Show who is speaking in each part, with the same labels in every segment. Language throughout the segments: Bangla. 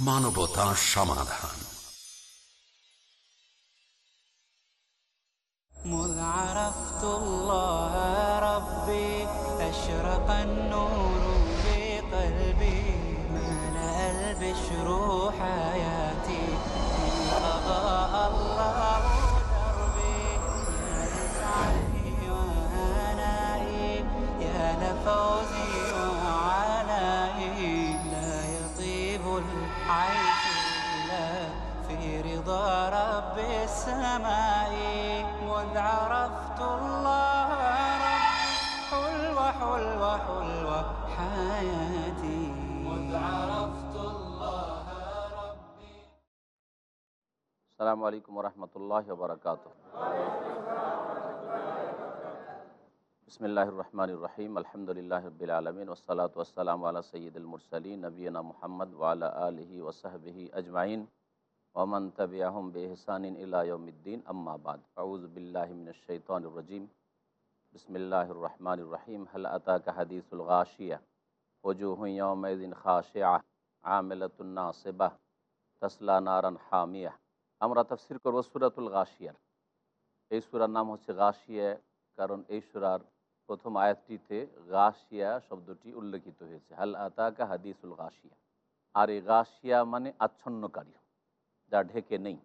Speaker 1: বাংলা মানবতা সমাধান
Speaker 2: مذ عرفت الله ربي أشرق النور في قلبي ملأ البشر حياتي السماء مذ عرفت الله رب حلوة حلوة حلوة حياتي. مذ عرفت الله ربي. السلام عليكم ورحمة الله وبركاته. بسم الله الرحمن
Speaker 3: الرحيم. الحمد لله رب العالمين والصلاة والسلام على سيد المرسلين نبينا محمد وعلى آله وصحبه أجمعين. সঈদুল মুরসলী নবীনা মোহাম্মদ ওয়ালা আলহি ওসাহবিহি আজমাইন ওমান তবিআহম বেহসানিন ইলায়ুদ্দিন আম্মাবাদ আউজবিল্লাহমিনশৈতানরজিম বিসমিল্লাহ রহমান রহিম হল আতাক হাদিসুল গাশিয়া ওজুহইয়মিন খাশিয়া আমেলতুন্না সেবাহ তসলা নারান হামিয়া আমরা তফসির করব সুরাতুল গাশিয়ার এই সুরার নাম হচ্ছে গাশিয়া কারণ এই সুরার প্রথম আয়াতটিতে গাশিয়া শব্দটি উল্লেখিত হয়েছে হাল আতাকা হাদিসুল গাশিয়া আর এই গাশিয়া মানে আচ্ছন্নকারী যা ঢেকে নেই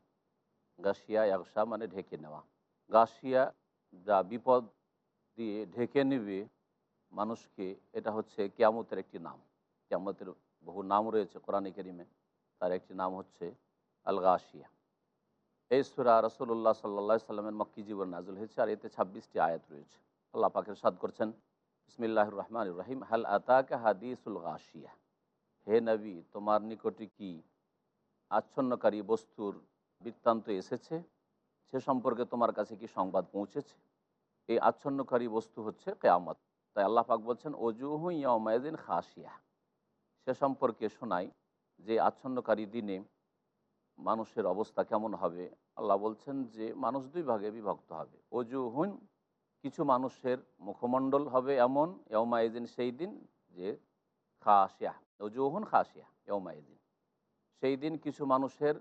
Speaker 3: গাশিয়া একসা মানে ঢেকে নেওয়া গাশিয়া যা বিপদ দিয়ে ঢেকে নেবে মানুষকে এটা হচ্ছে কেয়ামতের একটি নাম কেয়ামতের বহু নাম রয়েছে কোরআনে কেরিমে তার একটি নাম হচ্ছে আল গাশিয়া এই সুরা রসুল্লাহ সাল্লা সাল্লামের মক্কি জীবন নাজুল হয়েছে আর এতে ছাব্বিশটি আয়াত রয়েছে আল্লাহ পাকের সাদ করছেন ইসমিল্লাহ রহমান রহিম হাল আতাকা হাদিসুল গাশিয়া হে নবী, তোমার নিকটে কি আচ্ছন্নকারী বস্তুর বৃত্তান্ত এসেছে। সে সম্পর্কে তোমার কাছে কি সংবাদ পৌঁছেছে? এই আচ্ছন্নকারী বস্তু হচ্ছে কেয়ামত। তাই আল্লাহ পাক বলছেন অজুহু ইয়ামায়দিন খাসিয়া সে সম্পর্কে শোনাই যে আচ্ছন্নকারী দিনে মানুষের অবস্থা কেমন হবে। আল্লাহ বলছেন যে মানুষ দুই ভাগে বিভক্ত হবে। অজুহুন কিছু মানুষের মুখমণ্ডল হবে এমন ইয়মাইদিন সেই দিন যে খাসিয়া অজুহুন খাসিয়া ইয়মাইদিন সেই দিন কিছু মানুষের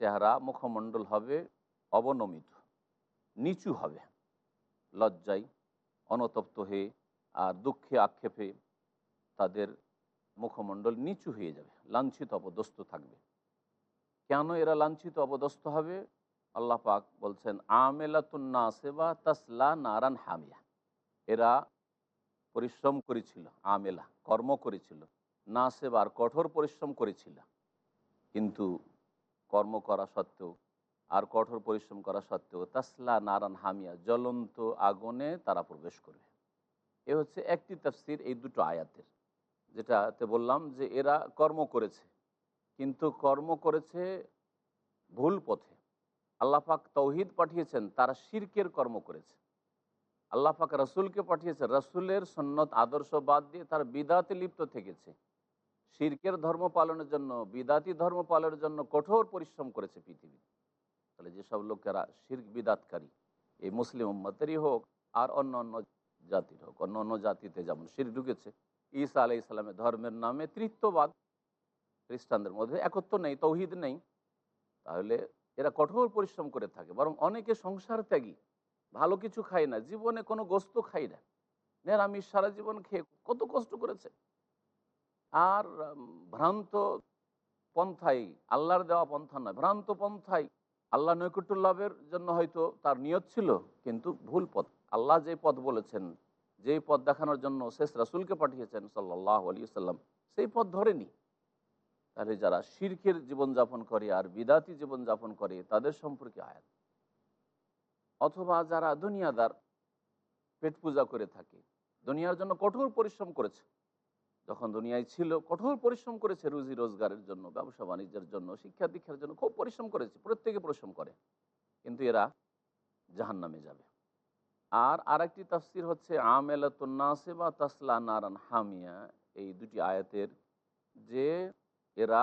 Speaker 3: চেহারা মুখমণ্ডল হবে অবনমিত, নিচু হবে, লজ্জায় অনতপ্ত হয়ে আর দুঃখে আক্ষেপে তাদের মুখমণ্ডল নিচু হয়ে যাবে, লাঞ্ছিত অপদস্থ থাকবে। কেন এরা লাঞ্ছিত অবদস্থ হবে? আল্লাহ পাক বলছেন আমেলাতুন্না সেবা তাসলা নারান হামিয়া। এরা পরিশ্রম করেছিল, আমেলা, কর্ম করেছিল। না সেবার কঠোর পরিশ্রম করেছিল। কিন্তু কর্ম করা সত্ত্বেও আর কঠোর পরিশ্রম করা সত্ত্বেও তাসলা নারান হামিয়া, জ্বলন্ত আগুনে তারা প্রবেশ করবে। এ হচ্ছে একটি তফসির এই দুটো আয়াতের, যেটাতে বললাম যে এরা কর্ম করেছে, কিন্তু কর্ম করেছে ভুল পথে। আল্লাহ পাক তৌহিদ পাঠিয়েছেন, তারা শিরকের কর্ম করেছে। আল্লাহ পাক রসুলকে পাঠিয়েছে রসুলের সন্ন্যত, আদর্শ বাদ দিয়ে তার বিদাতে লিপ্ত থেকেছে। শিরকের ধর্ম পালনের জন্য, বিদাতি ধর্ম পালনের জন্য কঠোর পরিশ্রম করেছে পৃথিবী। তাহলে যেসব লোকেরা শির্ক বিদাতকারী, এই মুসলিম উম্মতেরই হোক আর অন্য অন্য জাতির হোক, অন্য অন্য জাতিতে যেমন শির ঢুকেছে, ঈসা আলাই ইসলামের ধর্মের নামে তৃত্ববাদ, খ্রিস্টানদের মধ্যে একত্র নেই, তৌহিদ নেই, তাহলে এরা কঠোর পরিশ্রম করে থাকে। বরং অনেকে সংসার ত্যাগী, ভালো কিছু খায় না, জীবনে কোনো গোস্ত খাই না, নিরামিষ সারা জীবন খেয়ে কত কষ্ট করেছে। আর ভ্রান্ত পন্থাই, আল্লাহর দেওয়া পন্থা নয়। ভ্রান্ত পন্থাই, আল্লাহ নৈকট্য লাভের জন্য হয়তো তার নিয়ত ছিল, কিন্তু ভুল পথ। আল্লাহ যে পথ বলেছেন যেই পথ দেখানোর জন্য শেষ রাসুলকে পাঠিয়েছেন সাল্লাহ আলী সাল্লাম সেই পথ ধরেনি। তাহলে যারা শির্কের জীবনযাপন করে আর বিদাতি জীবনযাপন করে, তাদের সম্পর্কে আয়াত। অথবা যারা দুনিয়াদার পেট পূজা করে থাকে, দুনিয়ার জন্য কঠোর পরিশ্রম করেছে যখন দুনিয়ায় ছিল, কঠোর পরিশ্রম করেছে রুজি রোজগারের জন্য, ব্যবসা বাণিজ্যের জন্য, শিক্ষা দীক্ষার জন্য, খুব পরিশ্রম করেছে, প্রত্যেকে পরিশ্রম করে। কিন্তু এরা জাহান নামে যাবে। আর আরেকটি তাফসির হচ্ছে আমেলাতুন্নাসে বা তাসলা নারান হামিয়া। এই দুটি আয়াতের যে এরা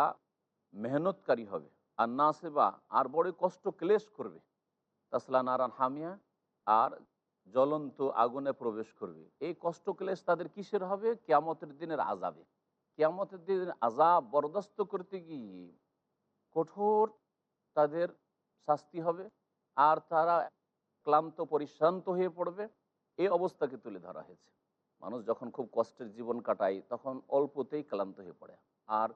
Speaker 3: মেহনতকারী হবে, আর না সেবা আর বড় কষ্ট ক্লেশ করবে। তাসলা নারান হামিয়া আর জ্বলন্ত আগুনে প্রবেশ করবে। এই কষ্ট ক্লেশ তাদের কিসের হবে? কেয়ামতের দিনের আজাবে কেয়ামতের দিন আজাব বরদাস্ত করতে গিয়ে কঠোর তাদের শাস্তি হবে আর তারা ক্লান্ত, পরিশ্রান্ত হয়ে পড়বে। এই অবস্থাকে তুলে ধরা হয়েছে। মানুষ যখন খুব কষ্টের জীবন কাটায়, তখন অল্পতেই ক্লান্ত হয়ে পড়ে আর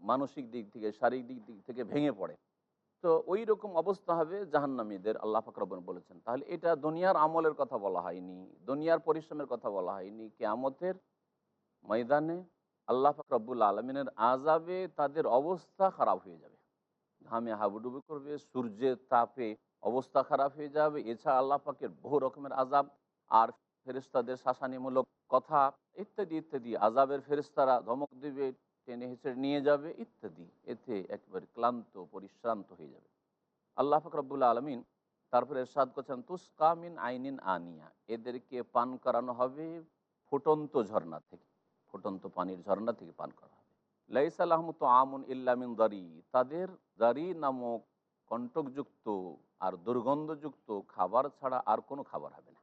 Speaker 3: মানসিক দিক থেকে, শারীরিক দিক থেকে ভেঙে পড়ে। তো ওই রকম অবস্থা হবে জাহান্নামীদের, আল্লাহ ফাকরবন বলেছেন। তাহলে এটা দুনিয়ার আমলের কথা বলা হয়নি, দুনিয়ার পরিশ্রমের কথা বলা হয়নি, কেয়ামতের ময়দানে আল্লাহ ফাকরবুল আলমিনের আজাবে তাদের অবস্থা খারাপ হয়ে যাবে। ঘামে হাবুডুবু করবে, সূর্যের তাপে অবস্থা খারাপ হয়ে যাবে, এছাড়া আল্লাহ পাকের বহু রকমের আজাব আর ফেরিস্তাদের শাসানিমূলক কথা ইত্যাদি ইত্যাদি। আজাবের ফেরিস্তারা ধমক দেবে টেনে হেঁচড়ে নিয়ে যাবে, ইত্যাদি। এতে একেবারে ক্লান্ত, পরিশ্রান্ত হয়ে যাবে। আল্লাহ ফকরবুল্লা আলমিন তারপরে এরশাদ করছেন তুস্কামিন আইনিন আনিয়া। এদেরকে পান করানো হবে ফুটন্ত ঝর্ণা থেকে, ফুটন্ত পানির ঝর্ণা থেকে পান করা হবে। লাইসাল আহমদ আমুন ইল্লামিন দারি। তাদের দারি নামক কণ্টকযুক্ত আর দুর্গন্ধযুক্ত খাবার ছাড়া আর কোনো খাবার হবে না।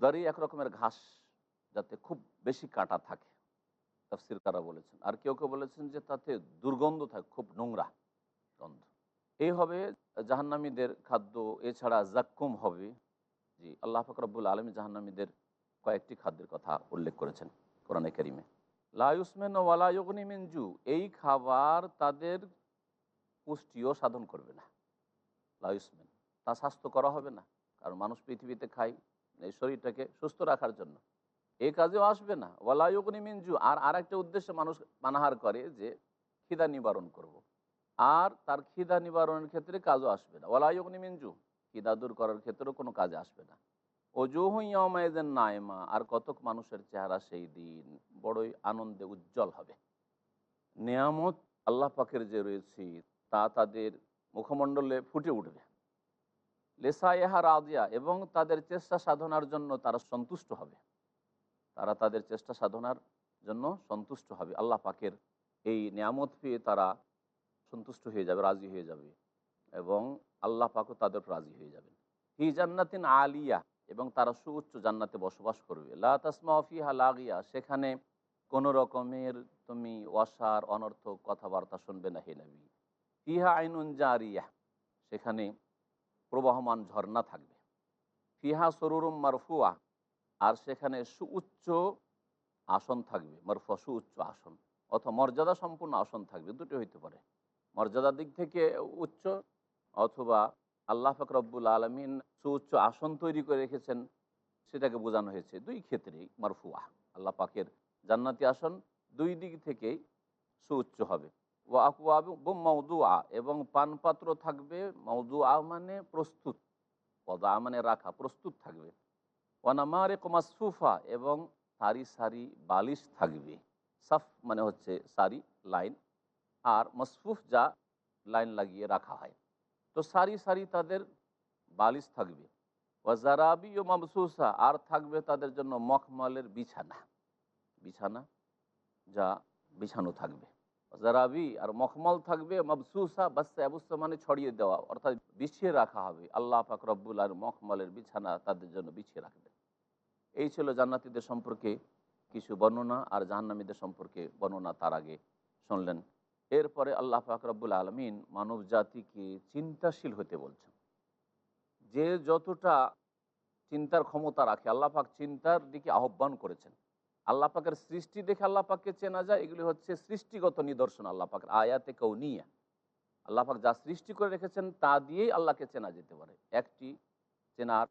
Speaker 3: দারি এক রকমের ঘাস যাতে খুব বেশি কাটা থাকে। তাফসির কারা বলেছেন। আর কেউ কেউ বলেছেন যে তাতে দুর্গন্ধ থাকে, খুব নোংরা গন্ধ। এই হবে জাহান্নামীদের খাদ্য, এছাড়া জাক্কুম হবে। জি, আল্লাহ ফকরাবুল আলমী জাহান্নামীদের কয়েকটি খাদ্যের কথা উল্লেখ করেছেন কোরআনে করিমে। লায়ুসমেন ওয়ালায়গনি মিনজু এই খাবার তাদের পুষ্টিও সাধন করবে না। লায়ুসমেন তা স্বাস্থ্য করা হবে না, কারণ মানুষ পৃথিবীতে খায়, এই শরীরটাকে সুস্থ রাখার জন্য। এই কাজেও আসবে না। ওয়ালায়গনি মিনজু আর আরেকটা উদ্দেশ্যে মানুষ মানাহার করে যে, খিদা নিবারণ করব। আর তার খিদা নিবারণের ক্ষেত্রে কাজও আসবে না। ওয়ালায়গনি মিনজু খিদা দূর করার ক্ষেত্রেও কোনো কাজে আসবে না। অজুহইয়ামায়দের নায়মা আর কতক মানুষের চেহারা সেই দিন বড়ই আনন্দে উজ্জ্বল হবে। নিয়ামত আল্লাহ পাকের যে রয়েছে, তা তাদের মুখমণ্ডলে ফুটে উঠবে। লেসা ইহা রাজিয়া। এবং তাদের চেষ্টা সাধনার জন্য তারা সন্তুষ্ট হবে। তারা তাদের চেষ্টা সাধনার জন্য সন্তুষ্ট হবে। আল্লাহ পাকের এই নিয়ামত পেয়ে তারা সন্তুষ্ট হয়ে যাবে, রাজি হয়ে যাবে এবং আল্লাহ পাকও তাদের রাজি হয়ে যাবেন। হি জান্নাতিন আলিয়া এবং তারা সুউচ্চ জান্নাতে বসবাস করবে। লা তাসমা লাগিয়া, সেখানে কোনো রকমের তুমি ওয়াসার অনর্থক কথাবার্তা শুনবে না হে নবী। ফিহা আইনুন জারিয়া, সেখানে প্রবাহমান ঝর্ণা থাকবে। ফিহা সরুরুম মারফুয়া আর সেখানে সুউচ্চ আসন থাকবে মারফুয়া সুউচ্চ আসন, অথবা মর্যাদা সম্পূর্ণ আসন থাকবে, দুটো হইতে পারে। মর্যাদার দিক থেকে উচ্চ অথবা আল্লাহ ফকরব্বুল আলমিন সুউচ্চ আসন তৈরি করে রেখেছেন, সেটাকে বোঝানো হয়েছে দুই ক্ষেত্রেই মারফুয়া আল্লাহ পাকের জান্নাতি আসন দুই দিক থেকেই সুউচ্চ হবে। ও আকুয়া মৌদুয়া এবং পানপাত্র থাকবে মৌদুয়া মানে প্রস্তুত পদা মানে রাখা, প্রস্তুত থাকবে। ওয়ানামারে কমাসফুফা এবং সারি সারি বালিশ থাকবে। সাফ মানে হচ্ছে সারি লাইন, আর মসফুফ যা লাইন লাগিয়ে রাখা হয়। তো সারি সারি তাদের বালিশ থাকবে। ওয়াজারাবি ও মামসুসা আর থাকবে তাদের জন্য মখমলের বিছানা। বিছানা যা বিছানো থাকবে। জারাবি, আর মখমল থাকবে মবসুসা বাস্তা অবস্থা মানে ছড়িয়ে দেওয়া, অর্থাৎ বিছিয়ে রাখা হবে। আল্লাহ পাক রব্বুল আর মখমলের বিছানা তাদের জন্য বিছিয়ে রাখবে এই ছিল জান্নাতিদের সম্পর্কে কিছু বর্ণনা আর জাহান্নামীদের সম্পর্কে বর্ণনা তার আগে শুনলেন। এরপরে আল্লাহ পাক রব্বুল আলমিন মানব জাতিকে চিন্তাশীল হতে বলছেন। যে যতটা চিন্তার ক্ষমতা রাখে, আল্লাহ পাক চিন্তার দিকে আহ্বান করেছেন। আল্লাহ পাকের সৃষ্টি দেখে আল্লাহ পাককে চেনা যায়, এগুলি হচ্ছে সৃষ্টিগত নিদর্শন আল্লাহ পাকের আয়াতে কৌনিয়া আল্লাহ পাক যা সৃষ্টি করে রেখেছেন, তা দিয়েই আল্লাহকে চেনা যেতে পারে। একটি চেনার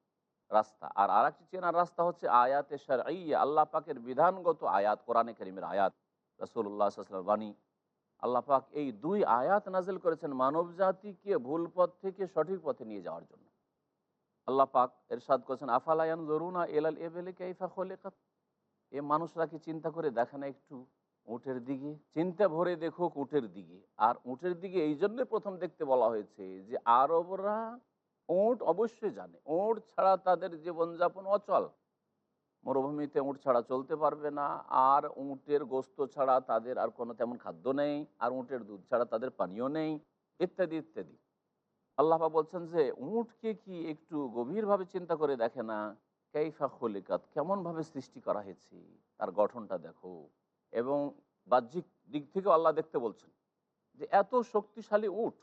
Speaker 3: রাস্তা। আর আর একটি চেনার রাস্তা হচ্ছে আয়াতে সার আল্লাহ পাকের বিধানগত আয়াত, কোরআনে করিমের আয়াত রসুল্লাহ বাণী। আল্লাহ পাক এই দুই আয়াত নাজিল করেছেন মানব জাতিকে ভুল পথ থেকে সঠিক পথে নিয়ে যাওয়ার জন্য। আল্লাহ পাক এর এরশাদ করেছেন আফালায়ান জরুনা এলাল এবেলে কাইফা খোলেকাত? এ মানুষরা কি চিন্তা করে দেখে না একটু? উটের দিকে? চিন্তা ভরে দেখুক উটের দিকে। আর উটের দিকে এই জন্যই প্রথম দেখতে বলা হয়েছে যে আরবরা উট অবশ্যই জানে। ওঁট ছাড়া তাদের জীবনযাপন অচল। মরুভূমিতে উঁট ছাড়া চলতে পারবে না। আর উঁটের গোস্ত ছাড়া তাদের আর কোনো তেমন খাদ্য নেই। আর উঁটের দুধ ছাড়া তাদের পানীয় নেই, ইত্যাদি ইত্যাদি। আল্লাহ বলছেন যে উঁটকে কি একটু গভীরভাবে চিন্তা করে দেখে না? কাইফা খলিকাত, কেমনভাবে সৃষ্টি করা হয়েছে? তার গঠনটা দেখো। এবং বাহ্যিক দিক থেকে আল্লাহ দেখতে বলছেন যে, এত শক্তিশালী উট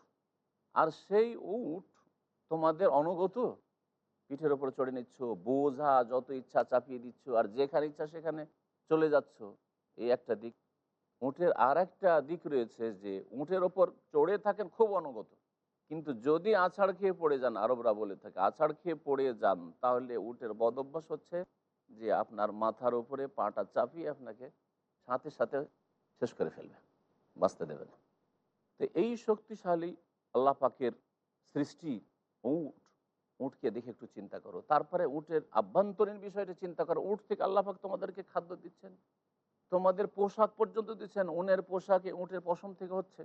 Speaker 3: আর সেই উট তোমাদের অনুগত পিঠের ওপর চড়ে নিচ্ছ, বোঝা যত ইচ্ছা চাপিয়ে দিচ্ছ, আর যেখানে ইচ্ছা সেখানে চলে যাচ্ছ। এই একটা দিক। উটের আর একটা দিক রয়েছে যে, উটের ওপর চড়ে থাকেন খুব অনুগত। কিন্তু যদি আছাড় খেয়ে পড়ে যান, আরবরা বলে থাকে, আছাড় খেয়ে পড়ে যান, তাহলে উটের বদ অভ্যাস হচ্ছে যে, আপনার মাথার উপরে পাটা চাপিয়ে আপনাকে সাথে সাথে শেষ করে ফেলবে, বাঁচতে দেবে না। তো এই শক্তিশালী আল্লাহ পাকের সৃষ্টি উট উটকে দেখে একটু চিন্তা করো। তারপরে উটের আভ্যন্তরীণ বিষয়টা চিন্তা করো। উট থেকে আল্লাহ পাক তোমাদেরকে খাদ্য দিচ্ছেন। তোমাদের পোশাক পর্যন্ত দিচ্ছেন। উনের পোশাকে, উটের পশম থেকে হচ্ছে।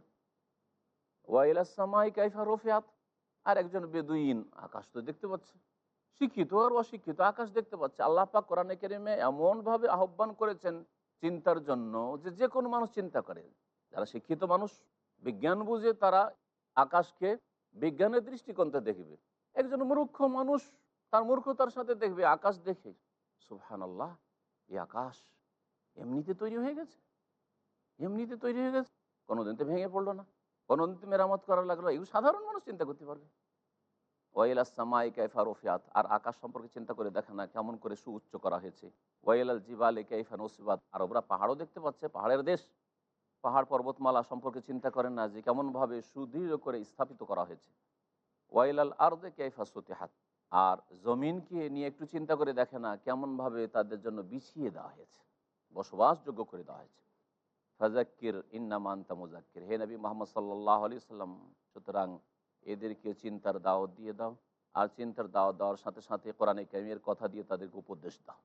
Speaker 3: ওয়াইলাসামাই কাইফা রফিয়াত। আর একজন বেদুইন আকাশ তো দেখতে পাচ্ছে। শিক্ষিত আর অশিক্ষিত আকাশ দেখতে পাচ্ছে। আল্লাহ পাক কোরআনে কেরিমে এমনভাবে আহ্বান করেছেন চিন্তার জন্য যে যে কোনো মানুষ চিন্তা করে। যারা শিক্ষিত মানুষ, বিজ্ঞান বুঝে তারা আকাশকে বিজ্ঞানের দৃষ্টিকোণতে দেখবে। একজন মূর্খ মানুষ তার মূর্খতার সাথে দেখবে, আকাশ দেখে সুবহান আল্লাহ এই আকাশ এমনিতে তৈরি হয়ে গেছে। এমনিতে তৈরি হয়ে গেছে। কোনোদিন তো ভেঙে পড়ল না। কোনোদিন তো মেরামত করা লাগল এগুলো সাধারণ মানুষ চিন্তা করতে পারবে। ওয়াইল আসামাই কাইফা রফিয়াত। আর আকাশ সম্পর্কে চিন্তা করে দেখে না, কেমন করে সুউচ্চ করা হয়েছে। ওয়াইল আল জিবালে কাইফা নসিবাদ আরবরা পাহাড়ও দেখতে পাচ্ছে, পাহাড়ের দেশ। পাহাড় পর্বতমালা সম্পর্কে চিন্তা করেন না যে কেমনভাবে সুদৃঢ় করে স্থাপিত করা হয়েছে। ওয়াইল আল আর্দে কাইফা সতিহাত। আর জমিনকে নিয়ে একটু চিন্তা করে দেখে না কেমনভাবে তাদের জন্য বিছিয়ে দেওয়া হয়েছে, বসবাসযোগ্য করে দেওয়া হয়েছে। ফাজাক্কির ইন্নামান্তা মুজাক্কির হে নবী মোহাম্মদ সাল্লাহ আলি সাল্লাম সুতরাং এদেরকে চিন্তার দাওয়াত দিয়ে দাও, আর চিন্তার দাওয়াত দেওয়ার সাথে সাথে কোরআনে কামির কথা দিয়ে তাদেরকে উপদেশ দাও।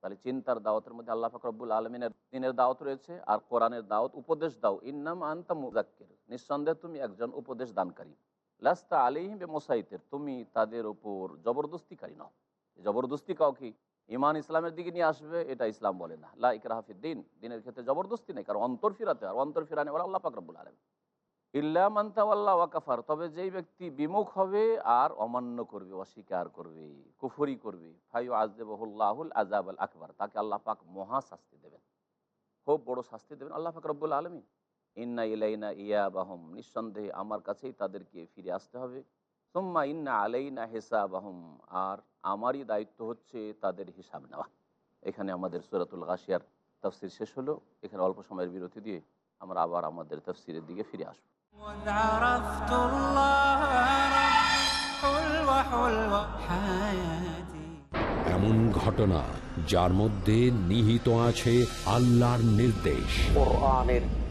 Speaker 3: তাহলে চিন্তার দাওয়াতের মধ্যে আল্লাহ ফাকরবুল আলমিনের দিনের দাওয়াত রয়েছে আর কোরআনের দাওয়াত উপদেশ দাও। ইন্নাম আন্তা মুজাক্কির নিঃসন্দেহে তুমি একজন উপদেশ দানকারী। লাস্তা আলিহিম বে মোসাইতের তুমি তাদের উপর জবরদস্তিকারী নও। জবরদস্তি কাউকে ইমান ইসলামের দিকে নিয়ে আসবে, এটা ইসলাম বলে না। লা ইকরাহাফির দিন। দিনের ক্ষেত্রে জবরদস্তি নেই, কারণ অন্তর ফিরাতে আর অন্তর ফিরানে ওরা আল্লাহ পাকরবুল আলম ইল্লা মান্তাওয়াল্লাহ ওয়াকাফার তবে যেই ব্যক্তি বিমুখ হবে আর অমান্য করবে, অস্বীকার করবে, কুফরি করবে ফাইউ আজদেবহুল্লাহুল আজাব আল আকবর, তাকে আল্লাহ পাক মহা শাস্তি দেবেন। খুব বড় শাস্তি দেবেন আল্লাহ পাক রব্বুল আলমী ইন্না ইলাইনা ইয়া বাহম নিঃসন্দেহে আমার কাছেই তাদেরকে ফিরে আসতে হবে। সোম্মা ইন্না আলাইনা হেসাব আহম আর আমারই দায়িত্ব হচ্ছে তাদের হিসাব নেওয়া। এখানে আমাদের সুরাতুল গাশিয়ার তফসির শেষ হলো। এখানে অল্প সময়ের বিরতি দিয়ে আমরা আবার আমাদের তফসিরের দিকে ফিরে আসব।
Speaker 1: এমন ঘটনা যার মধ্যে নিহিত আছে আল্লাহর নির্দেশ।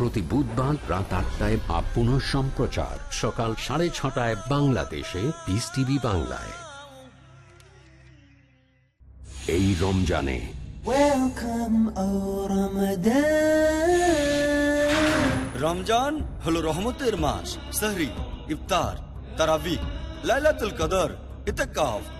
Speaker 1: প্রতি বুধবার রাত আটটায় বা পুনঃ সম্প্রচার। সকাল সাড়ে ছটায় বাংলাদেশে পিস টিভি বাংলায়। এই রমজানে।
Speaker 4: রমজান হলো রহমতের মাস সাহরি ইফতার তারাবি লাইলাতুল কদর ইতকাফ।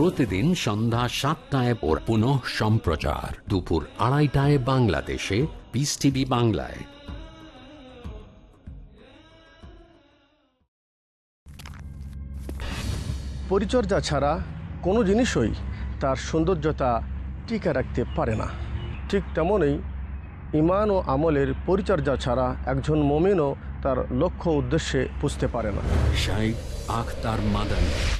Speaker 1: প্রতিদিন সন্ধ্যা সাতটায় ওর পুনঃ সম্প্রচার। দুপুর আড়াইটায় বাংলাদেশে পিস টিভি বাংলায়।
Speaker 5: পরিচর্যা ছাড়া কোনো জিনিসই তার সৌন্দর্যতা টিকে রাখতে পারে না। ঠিক তেমনই ইমান ও আমলের পরিচর্যা ছাড়া একজন মমিনও তার লক্ষ্য উদ্দেশ্যে পুষতে পারে না।
Speaker 1: শাইখ আখতার মাদানী।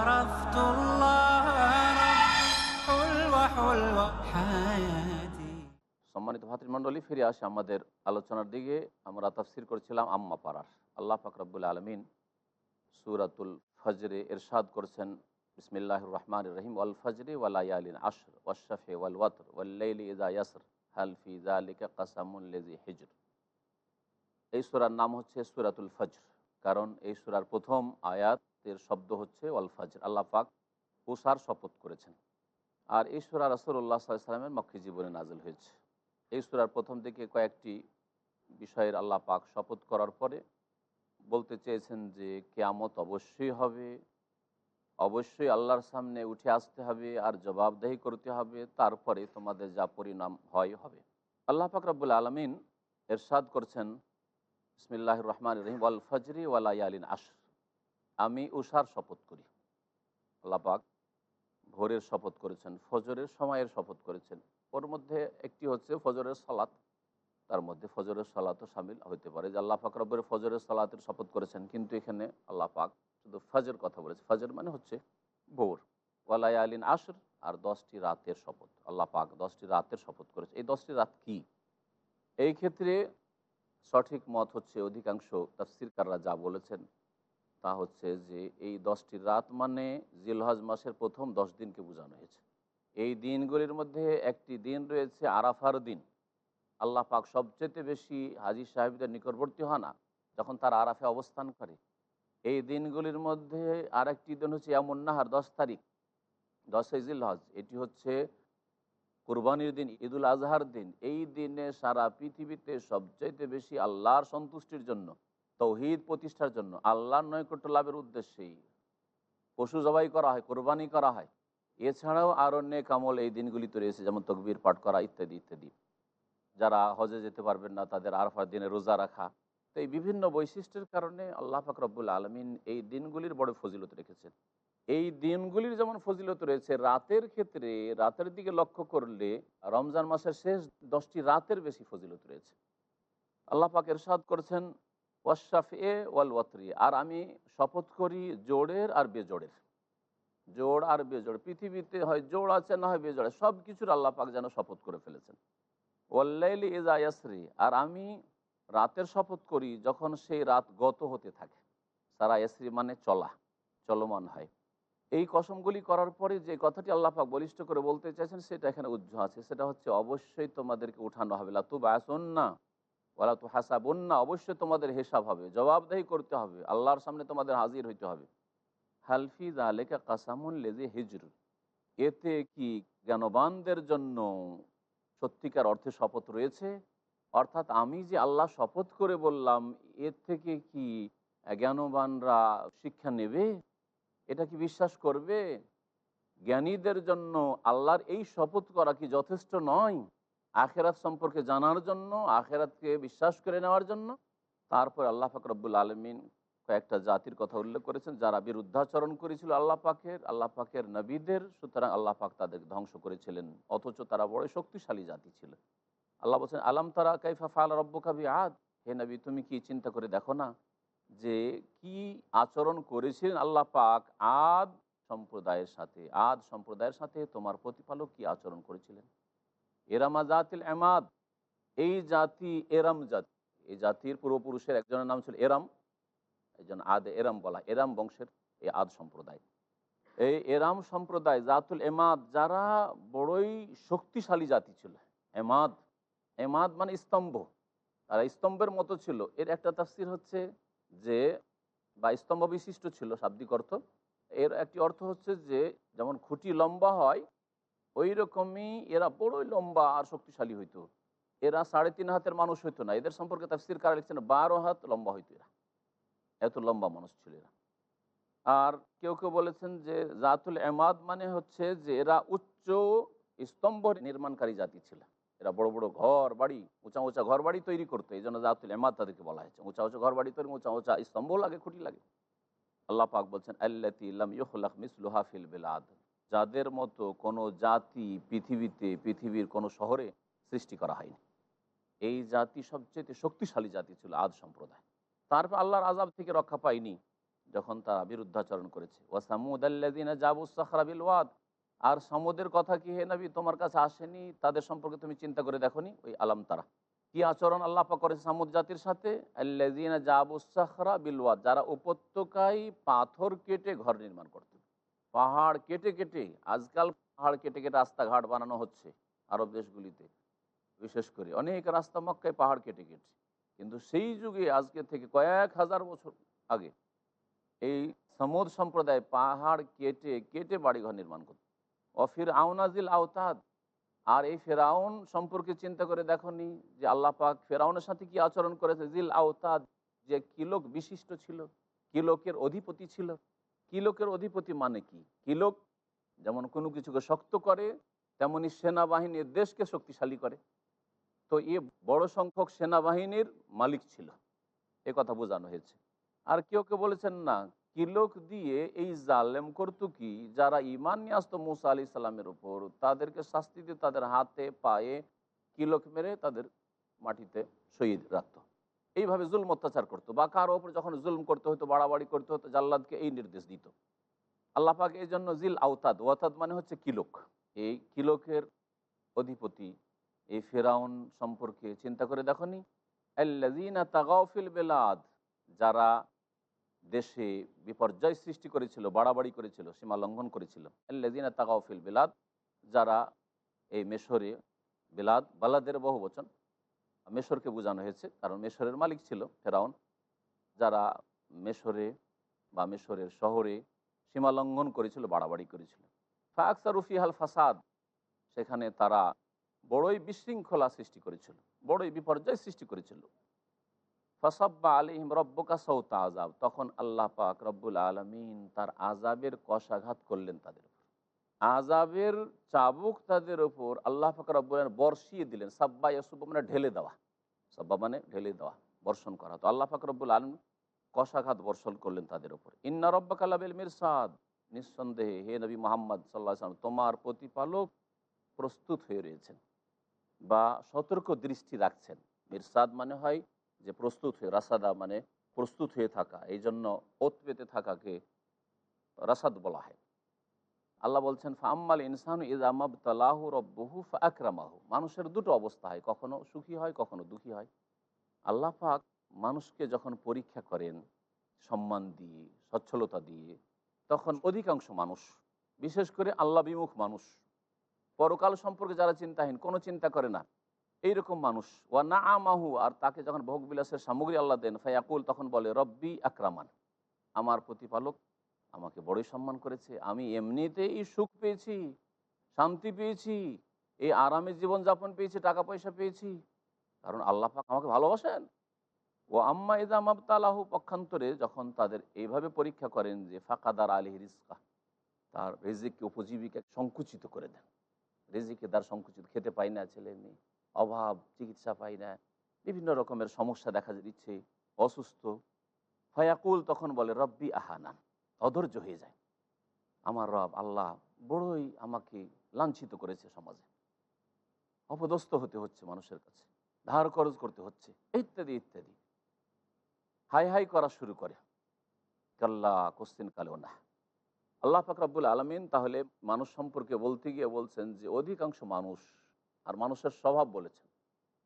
Speaker 3: সম্মানিত ভাতৃমণ্ডলী, ফিরে আসে আমাদের আলোচনার দিকে। আমরা তাফসির করছিলাম আম্মা পাড়ার। আল্লাহ ফাকরাবুল আলমিন সুরাতুল ফজরে এরশাদ করছেন বিসমিল্লাহ রহমান রহিম, ওয়াল ফজরে ওয়ালায়ালিন আশর ওয়াশফে ওয়াল ওয়াতর ওয়াল্লাইলি ইজা ইয়াসর হালফি জালিকা কাসামুল্লেজি হিজর। এই সুরার নাম হচ্ছে সুরাতুল ফজর, কারণ এই সুরার প্রথম আয়াতের শব্দ হচ্ছে ওয়াল ফজর। আল্লাহ পাক উষার শপথ করেছেন। আর এই সুরা রসুল্লাহ সাল্লামের মক্কি জীবনে নাজিল হয়েছে। এই সুরার প্রথম দিকে কয়েকটি বিষয়ের আল্লাহ পাক শপথ করার পরে বলতে চেয়েছেন যে কেয়ামত অবশ্যই হবে, অবশ্যই আল্লাহর সামনে উঠে আসতে হবে আর জবাবদেহি করতে হবে, তারপরে তোমাদের যা পরিণাম হয় হবে। আল্লাহ পাক রব্বুল আলমিন এরশাদ করছেন বিসমিল্লাহ রহমান রহিম, ওয়াল ফজরি ওয়ালা ইয়ালিন আশর। আমি উষার শপথ করি। আল্লাহ পাক ভোরের শপথ করেছেন, ফজরের সময়ের শপথ করেছেন। ওর মধ্যে একটি হচ্ছে ফজরের সালাত। তার মধ্যে ফজরের সালাতও সামিল হতে পারে যে আল্লাহ পাক রব্বের ফজরের সালাতের শপথ করেছেন, কিন্তু এখানে আল্লাহ পাক শুধু ফজর কথা বলেছে। ফজর মানে হচ্ছে ভোর। ওয়ালাই আলিন আসর আর দশটি রাতের শপথ। আল্লাহ পাক দশটি রাতের শপথ করেছে। এই দশটি রাত কি? এই ক্ষেত্রে সঠিক মত হচ্ছে অধিকাংশ তাফসিরকাররা যা বলেছেন তা হচ্ছে যে এই দশটি রাত মানে জিলহজ মাসের প্রথম দশ দিনকে বোঝানো হয়েছে। এই দিনগুলির মধ্যে একটি দিন রয়েছে আরাফার দিন। আল্লাহ পাক সবচেয়ে বেশি হাজির সাহেবদের নিকটবর্তী হয় না, যখন তারা আরাফে অবস্থান করে। এই দিনগুলির মধ্যে আর একটি দিন হচ্ছে এমন্নাহার দশ তারিখ দশই জিলহজ এটি হচ্ছে কুরবানির দিন, ঈদুল আজহার দিন। এই দিনে সারা পৃথিবীতে সবচাইতে বেশি আল্লাহর সন্তুষ্টির জন্য, তৌহিদ প্রতিষ্ঠার জন্য, আল্লাহর নৈকট্য লাভের উদ্দেশ্যেই। পশু জবাই করা হয়, কোরবানি করা হয়। এছাড়াও আরও নেক আমল এই দিনগুলিতে রয়েছে, যেমন তকবির পাঠ করা ইত্যাদি ইত্যাদি। যারা হজে যেতে পারবেন না, তাদের আরফার দিনে রোজা রাখা। তো এই বিভিন্ন বৈশিষ্ট্যের কারণে আল্লাহ ফাকরবুল আলমিন এই দিনগুলির বড় ফজিলত রেখেছেন। এই দিনগুলির যেমন ফজিলত রয়েছে, রাতের ক্ষেত্রে, রাতের দিকে লক্ষ্য করলে রমজান মাসের শেষ দশটি রাতের বেশি ফজিলত রয়েছে। আল্লাহ পাক এরশাদ করেছেন ওয়াশাফ এ ওয়াল ওয়াতরি আর আমি শপথ করি জোড়ের আর বেজোড়ের জোড় আর বেজোড়। পৃথিবীতে হয় জোড় আছে, না হয় বেজোড়। সব কিছুর আল্লাহ পাক যেন শপথ করে ফেলেছেন। ওয়াল্লাইলি ইজা ইয়াসরি। আর আমি রাতের শপথ করি যখন সেই রাত গত হতে থাকে। সারা ইয়াসরি মানে চলা, চলমান হয়। এই কসমগুলি করার পরে যে কথাটি আল্লাহ পাক বলিষ্ঠ করে বলতে চাইছেন, সেটা এখানে উজ্জ্ব আছে। সেটা হচ্ছে, অবশ্যই তোমাদেরকে উঠানো হবে। লাতু বাসন না ওলা তো হাসাবন না অবশ্যই তোমাদের হিসাব হবে, জবাবদাহি করতে হবে। আল্লাহর সামনে তোমাদের হাজির হইতে হবে। হালফিজ আলেকা কাসামুন লেজে হিজর। এতে কি জ্ঞানবানদের জন্য সত্যিকার অর্থে শপথ রয়েছে? অর্থাৎ আমি যে আল্লাহ শপথ করে বললাম, এর থেকে কি জ্ঞানবানরা শিক্ষা নেবে? এটা কি বিশ্বাস করবে? জ্ঞানীদের জন্য আল্লাহর এই শপথ করা কি যথেষ্ট নয়? আখেরাত সম্পর্কে জানার জন্য, আখেরাতকে বিশ্বাস করে নেওয়ার জন্য? তারপর আল্লাহ ফাকরবুল আলমিন কয়েকটা জাতির কথা উল্লেখ করেছেন যারা বিরুদ্ধাচরণ করেছিল আল্লাহ পাকের আল্লাহ পাকের নবীদের, সুতরাং আল্লাহ পাক তাদের ধ্বংস করেছিলেন। অথচ তারা বড় শক্তিশালী জাতি ছিল। আল্লাহ বলছেন, আলাম তারা কাইফা ফাল রব্য কাবি আদ হে নবী, তুমি কি চিন্তা করে দেখো না যে কি আচরণ করেছিলেন আল্লাহ পাক আদ সম্প্রদায়ের সাথে? আদ সম্প্রদায়ের সাথে তোমার প্রতিপালক কি আচরণ করেছিলেন? এরামা জাতিল এমাদ। এই জাতি এরাম জাতি। এই জাতির পূর্বপুরুষের একজনের নাম ছিল এরাম। এই জন্য আদ এরাম বলা এরাম বংশের এই আদ সম্প্রদায়। এই এরাম সম্প্রদায়, জাতুল এমাদ, যারা বড়ই শক্তিশালী জাতি ছিল, এমাদ এমাদ মানে স্তম্ভ। তারা স্তম্ভের মতো ছিল। এর একটা তাফসির হচ্ছে যে, বা স্তম্ভ বিশিষ্ট ছিল, শাব্দিক অর্থ। এর একটি অর্থ হচ্ছে যে, যেমন খুঁটি লম্বা হয় ওই রকমই এরা বড়ই লম্বা আর শক্তিশালী হইতো। এরা সাড়ে তিন হাতের মানুষ হইতো না। এদের সম্পর্কে তাফসির কারা লিখছেন? বারো হাত লম্বা হইতো এরা। এত লম্বা মানুষ ছিল এরা। আর কেউ কেউ বলেছেন যে জাতুল এমাদ মানে হচ্ছে যে এরা উচ্চ স্তম্ভ নির্মাণকারী জাতি ছিল। এরা বড় বড় ঘর বাড়ি, উঁচা উঁচা ঘর বাড়ি তৈরি করতো। এই জন্য জাতুল এমাদ তাদেরকে বলা হয়েছে। উঁচা উঁচা ঘর বাড়ি তৈরি, উঁচা উঁচা স্তম্ভ লাগে, খুঁটি লাগে। আল্লাহ পাক বলছেন মিসলুহা ফিল বিলাদ। যাদের মতো কোনো জাতি পৃথিবীতে, পৃথিবীর কোনো শহরে সৃষ্টি করা হয়নি। এই জাতি সবচেয়ে শক্তিশালী জাতি ছিল আদ সম্প্রদায়। তারপর আল্লাহর আজাব থেকে রক্ষা পায়নি যখন তারা বিরুদ্ধাচরণ করেছে। ওয়াসামুদ আল্লাদিনা জাবু সাখরাবিল ওয়াদ। আর সমুদের কথা কি হে নবী তোমার কাছে আসেনি? তাদের সম্পর্কে তুমি চিন্তা করে দেখোনি? ওই আলাম তারা। কি আচরণ আল্লাহ পাক করেছে সামুদ জাতির সাথে? আল্লাদিনা জাবু সাখরা বিলওয়াদ যারা উপত্যকায় পাথর কেটে ঘর নির্মাণ করত। পাহাড় কেটে কেটে, আজকাল পাহাড় কেটে কেটে রাস্তাঘাট বানানো হচ্ছে আরব দেশগুলিতে। বিশেষ করে অনেক রাস্তা মক্কায় পাহাড় কেটে কেটে। কিন্তু সেই যুগে, আজকে থেকে কয়েক হাজার বছর আগে, এই সমুদ সম্প্রদায় পাহাড় কেটে কেটে বাড়িঘর নির্মাণ করত। অফির আউনাজিল আওতাদ। আর এই ফেরাউন সম্পর্কে চিন্তা করে দেখনি যে আল্লাহ পাক ফেরাউনের সাথে কি আচরণ করেছে? জিল আওতাদ যে কিলোক বিশিষ্ট ছিল? কিলোকের অধিপতি ছিল? কিলোকের অধিপতি মানে কি? কিলোক যেমন কোনো কিছুকে শক্ত করে, তেমনি সেনাবাহিনীর দেশকে শক্তিশালী করে। তো এ বড় সংখ্যক সেনাবাহিনীর মালিক ছিল। এ কথা বোঝানো হয়েছে। আর কেউ কেউ বলেছেন, না, কিলোক দিয়ে এই জালেম করতো কি যারা ইমান নিয়ে আসতো মুসা আলি সাল্লামের উপর, তাদেরকে শাস্তি দিয়ে তাদের হাতে, পায়ে কিলোক মেরে তাদের মাটিতে শহীদ রাখতো। এইভাবে জুলম অত্যাচার করতো বা কারও ওপর যখন জুলম করতে হতো, বাড়াবাড়ি করতে হতো, জাল্লাদকে এই নির্দেশ দিত। আল্লাহ পাক এই জন্য জিল আওতাদ, ওয়াতাদ মানে হচ্ছে কিলোক। এই কিলোকের অধিপতি এই ফেরাউন সম্পর্কে চিন্তা করে দেখনি? আল্লাজিনা তাগাউফিল বেলাদ, যারা দেশে বিপর্যয় সৃষ্টি করেছিল, বাড়াবাড়ি করেছিল, সীমা লঙ্ঘন করেছিল। আল্লাজিনা তাগাউফিল বেলাদ, যারা এই মেশরে, বেলাদ, বালাদের বহু বচন মেশরকে বোঝানো হয়েছে, কারণ মেশরের মালিক ছিল ফেরাউন, যারা মেশরে বা মেশরের শহরে সীমা লঙ্ঘন করেছিল, বাড়াবাড়ি করেছিল। ফাকসার রুফিহাল ফাসাদ, সেখানে তারা বড়ই বিশৃঙ্খলা সৃষ্টি করেছিল, বড়ই বিপর্যয় সৃষ্টি করেছিল। ফসাব্বা আলিহিম রব্বকা সৌতা আজাব তখন আল্লাহ পাক রব্বুল আলমিন তার আজাবের কষাঘাত করলেন তাদের উপর। আজাবের চাবুক তাদের উপর আল্লাহ পাক রব্বুল বর্ষিয়ে দিলেন, সাব্বা ইয়াসুব মানে ঢেলে দেওয়া। সাব্বা মানে ঢেলে দেওয়া, বর্ষণ করা। তো আল্লাহ পাক রব্বুল আলম কষাঘাত বর্ষণ করলেন তাদের উপর। ইন্না রব্বাকালাবিল মিরসাদ, নিঃসন্দেহে হে নবী মোহাম্মদ সাল্লাহ সাল্লাম তোমার প্রতিপালক প্রস্তুত হয়ে রয়েছেন। বা সতর্ক দৃষ্টি রাখছেন। মিরসাদ মানে হয় যে প্রস্তুত হয়ে, রাসাদা মানে প্রস্তুত হয়ে থাকা। এই জন্য ওত পেতে থাকাকে রাসাদ বলা হয়। আল্লাহ বলছেন ফাম্মাল ইনসান ইজ আমাব তালাহু রব্বহু আকরামাহু মানুষের দুটো অবস্থা হয়, কখনো সুখী হয়, কখনো দুঃখী হয়। আল্লাহ পাক মানুষকে যখন পরীক্ষা করেন সম্মান দিয়ে, সচ্ছলতা দিয়ে, তখন অধিকাংশ মানুষ, বিশেষ করে আল্লাহ বিমুখ মানুষ পরকাল সম্পর্কে যারা চিন্তাহীন, কোনো চিন্তা করে না। এইরকম মানুষ। ওয়া না আমাহু আর তাকে যখন ভোগ বিলাসের সামগ্রী আল্লাহ দেন, ফায়াকুল, তখন বলে, রব্বি আক্রামান, আমার প্রতিপালক আমাকে বড়ই সম্মান করেছে। আমি এমনিতেই সুখ পেয়েছি, শান্তি পেয়েছি এই আরামের জীবনযাপন পেয়েছি টাকা পয়সা পেয়েছি। কারণ আল্লাহ পাক আমাকে ভালোবাসেন। ও আম্মা ইদাম আবতালাহু পক্ষান্তরে যখন তাদের এইভাবে পরীক্ষা করেন যে, ফাঁকাদার আলী রিস্কা তার রেজিককে উপজীবিকা সংকুচিত করে দেন। রেজিকে তার সংকুচিত খেতে পাই না, ছেলে মেয়ে, অভাব, চিকিৎসা পাই না, বিভিন্ন রকমের সমস্যা দেখা দিচ্ছে, অসুস্থ। ফয়াকুল তখন বলে, রব্বি আহানান অধৈর্য হয়ে যায়। আমার রব আল্লাহ বড়ই আমাকে লাঞ্ছিত করেছে সমাজে। অপদস্থ হতে হচ্ছে মানুষের কাছে, ধার খরচ করতে হচ্ছে, ইত্যাদি ইত্যাদি। হাই হাই করা শুরু করে। কাল্লা কোশ্চিন কালেও না। আল্লাহ ফাকরাবুল আলমিন তাহলে মানুষ সম্পর্কে বলতে গিয়ে বলছেন যে অধিকাংশ মানুষ আর মানুষের স্বভাব বলেছেন।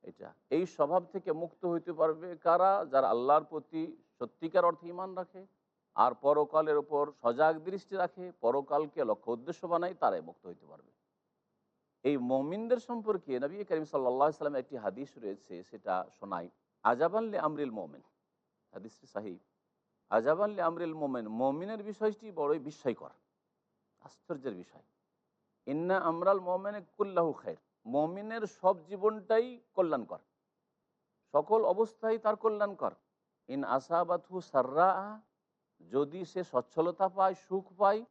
Speaker 3: এটা, এই স্বভাব থেকে মুক্ত হইতে পারবে কারা? যারা আল্লাহর প্রতি সত্যিকার অর্থে ইমান রাখে আর পরকালের ওপর সজাগ দৃষ্টি রাখে, পরকালকে লক্ষ্য উদ্দেশ্য বানায়, তারাই মুক্ত হইতে পারবে। এই মমিনদের সম্পর্কে নবী করিম সাল্লা সাল্লামের একটি হাদিস রয়েছে, সেটা শোনাই। আজাবাল্লে আমরিল মোমেন। হাদিসটি সাহিব আজাবাল্লে আমরিল মোমেন, মমিনের বিষয়টি বড়ই বিস্ময়কর, আশ্চর্যের বিষয়। ইন্না আমরাল মোমেনে কুল্লাহু খায়ের মমিনের সব জীবনটাই কল্যাণকর, সকল অবস্থায় তার কল্যাণকর। ইন আসাবাথু সার্রা, যদি সে সচ্ছলতা পায়, সুখ পায়,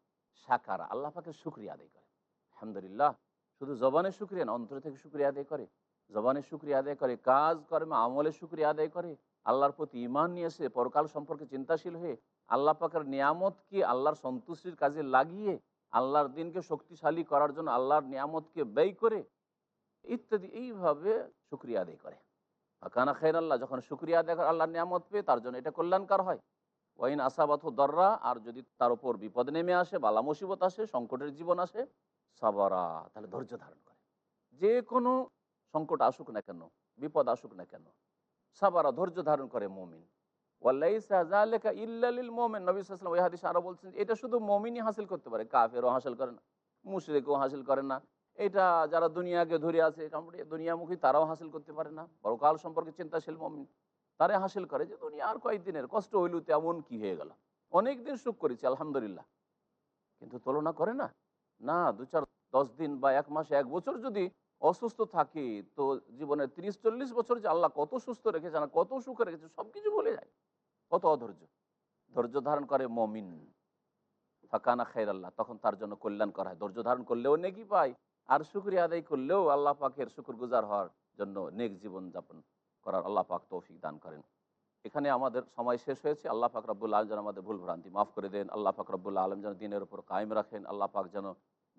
Speaker 3: সাকারা, আল্লাহ পাকে শুক্রিয়া আদায় করে। আলহামদুলিল্লাহ, শুধু জবানে শুক্রিয়া না, অন্তর থেকে শুক্রিয়া আদায় করে। জবানে শুক্রিয়া আদায় করে, কাজ কর্মে আমলের শুক্রিয়া আদায় করে। আল্লাহর প্রতি ইমান নিয়ে এসে পরকাল সম্পর্কে চিন্তাশীল হয়ে আল্লাহ পাকের নিয়ামতকে আল্লাহর সন্তুষ্টির কাজে লাগিয়ে আল্লাহর দিনকে শক্তিশালী করার জন্য আল্লাহর নিয়ামতকে ব্যয় করে ইত্যাদি এইভাবে শুক্রিয়া আদায় করে। কানা খের আল্লাহ যখন শুক্রিয়া আদায় করে আল্লাহর নিয়ামত পেয়ে তার জন্য এটা কল্যাণকার হয়। ওয়াইন আসাবাত দররা, আর যদি তার উপর বিপদ নেমে আসে, বালা মুসিবত আসে, সংকটের জীবন আসে, সাবারা, তাহলে ধৈর্য ধারণ করে। যে কোনো সংকট আসুক না কেন, বিপদ আসুক না কেন সাবারা ধৈর্য ধারণ করে মমিন। ওয়াল্লাইসালেকা ইল্লালিল মোমেন। নবী সাল্লাম বলছেন এটা শুধু মমিনই হাসিল করতে পারে, কাফেরও হাসিল করে না, মুশরেকও হাসিল করে না। এটা যারা দুনিয়াকে ধরে আছে দুনিয়ামুখী, তারাও হাসিল করতে পারে না। পরকাল সম্পর্কে চিন্তাশীল মমিন তারা হাসিল করে যে দুনিয়া আর কয়েকদিনের কষ্ট হইল তেমন কি হয়ে গেল। অনেক দিন সুখ করেছি, আলহামদুলিল্লাহ। কিন্তু তুলনা করে না। না, দু চার, দশ দিন বা এক মাস, এক বছর যদি অসুস্থ থাকে তো জীবনের তিরিশ, চল্লিশ বছর যে আল্লাহ কত সুস্থ রেখেছে না কত সুখে রেখেছে সব কিছু বলে যায়। কত অধৈর্য। ধৈর্য ধারণ করে মমিন। ফাঁকানা খের আল্লাহ তখন তার জন্য কল্যাণ করা হয়। ধৈর্য ধারণ করলেও নেকি পায়, আর শুক্রিয়া আদায় করলেও আল্লাহ পাকের শুকুর গুজার হওয়ার জন্য নেক জীবন যাপন করার আল্লাহ পাক তৌফিক দান করেন। এখানে আমাদের সময় শেষ হয়েছে। আল্লাহ পাক রব্বুল আলম যেন আমাদের ভুল ভ্রান্তি মাফ করে দেন। আল্লাহ পাক রব্বুল আলম যেন দিনের উপর কায়েম রাখেন। আল্লাহ পাক যেন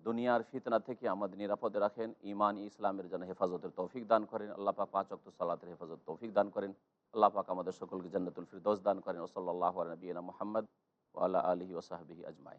Speaker 3: দুনিয়ার ফিতনা থেকে আমাদের নিরাপদে রাখেন ইমান ইসলামের যেন হেফাজতের তৌফিক দান করেন, আল্লাহ পাক পাঁচ অক্ত সালাতের হেফাজত তৌফিক দান করেন, আল্লাহ পাক আমাদের সকলকে জান্নাতুল ফিরদোস দান করেন ওসল্লাহ নবীনা মোহাম্মদ ওয়ালা আলহি ওসাহাবিহি আজমাই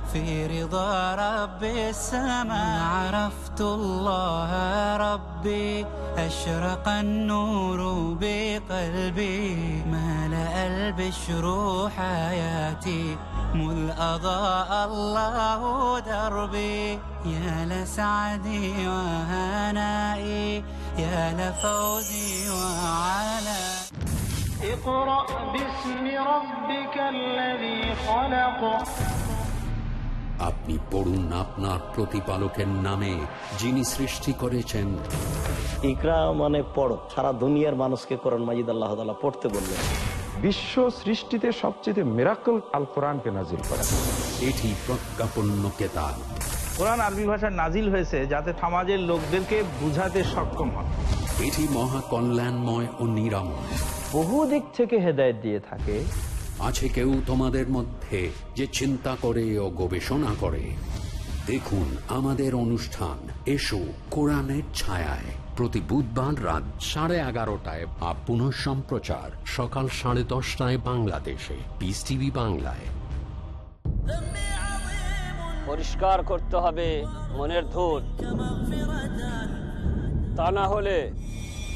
Speaker 2: في رضا رب السماء. عرفت الله ربي أشرق النور بقلبي. ملأ البشر حياتي مذ أضاء الله دربي. يا لسعدي وهنائي يا لفوزي وعلى.
Speaker 6: اقرأ باسم ربك الذي خلق.
Speaker 1: আপনি পড়ুন আপনার প্রতিপালকের নামে যিনি সৃষ্টি করেছেন।
Speaker 7: ইকরা মানে পড়ো। সারা দুনিয়ার মানুষকে কোরআন মাজিদ আল্লাহ তালা পড়তে বললেন।
Speaker 8: বিশ্ব সৃষ্টিতে সবচেয়ে মেরাকল আল কোরআনকে নাজিল করা।
Speaker 1: এটি প্রজ্ঞাপন্য কেতাব
Speaker 9: কোরআন আরবি ভাষায় নাজিল হয়েছে যাতে সমাজের লোকদেরকে বুঝাতে সক্ষম হয়।
Speaker 1: এটি মহা কল্যাণময় ও নিরাময়।
Speaker 10: বহু দিক থেকে হেদায়ত দিয়ে থাকে
Speaker 1: আছে কেউ তোমাদের মধ্যে যে চিন্তা করে ও গবেষণা করে? দেখুন আমাদের অনুষ্ঠান। এসো কোরআনের ছায়ায়। প্রতি বুধবার রাত সাড়ে এগারোটায় বা পুনঃ সম্প্রচার সকাল সাড়ে দশটায় বাংলাদেশে। পিস টিভি বাংলায়।
Speaker 11: পরিষ্কার করতে হবে মনের ধূল তা না হলে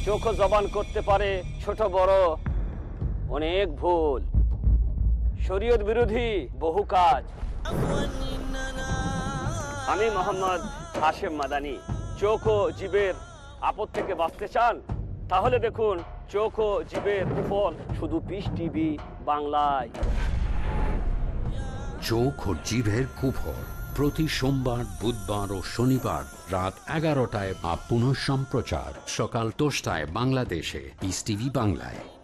Speaker 11: চোখ জবান করতে পারে ছোট বড় অনেক ভুল। শরীয়ত বিরোধী বহু কাজ। আমি মোহাম্মদ হাশেম মাদানি। চোখ ও জীবের আপদ থেকে বাঁচতে চান? তাহলে দেখুন, চোখ ও জীবের উপর শুধু পিস টিভি বাংলায়।
Speaker 1: চোখ ও জিভের কুফর প্রতি সোমবার, বুধবার ও শনিবার রাত এগারোটায় বা পুনঃ সম্প্রচার সকাল দশটায় বাংলাদেশে, পিস টিভি বাংলায়।